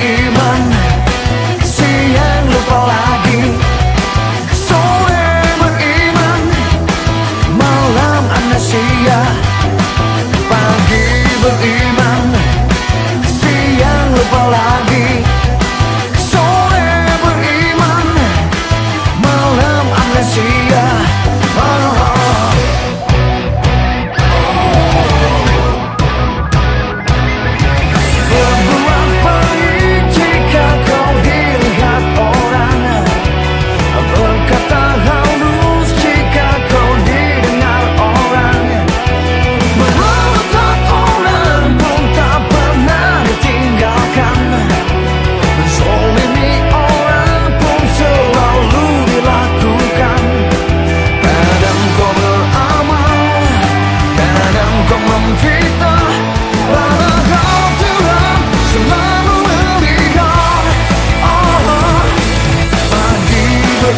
一半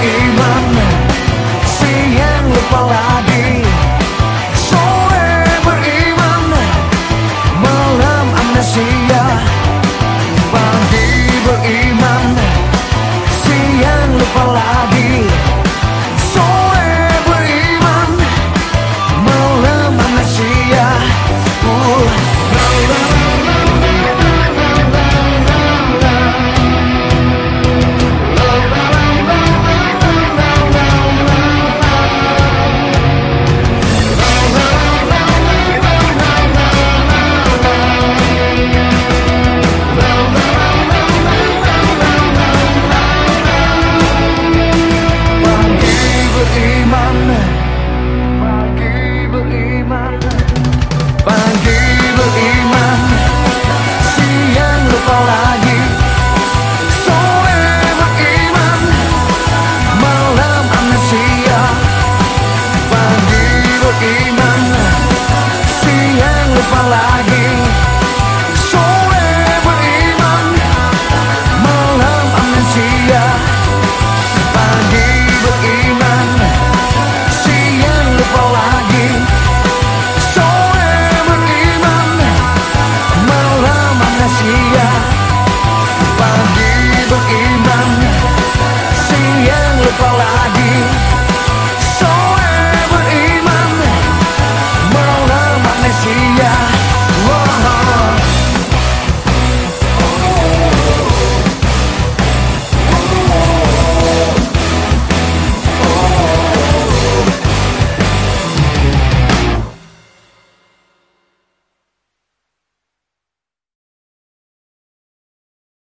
you.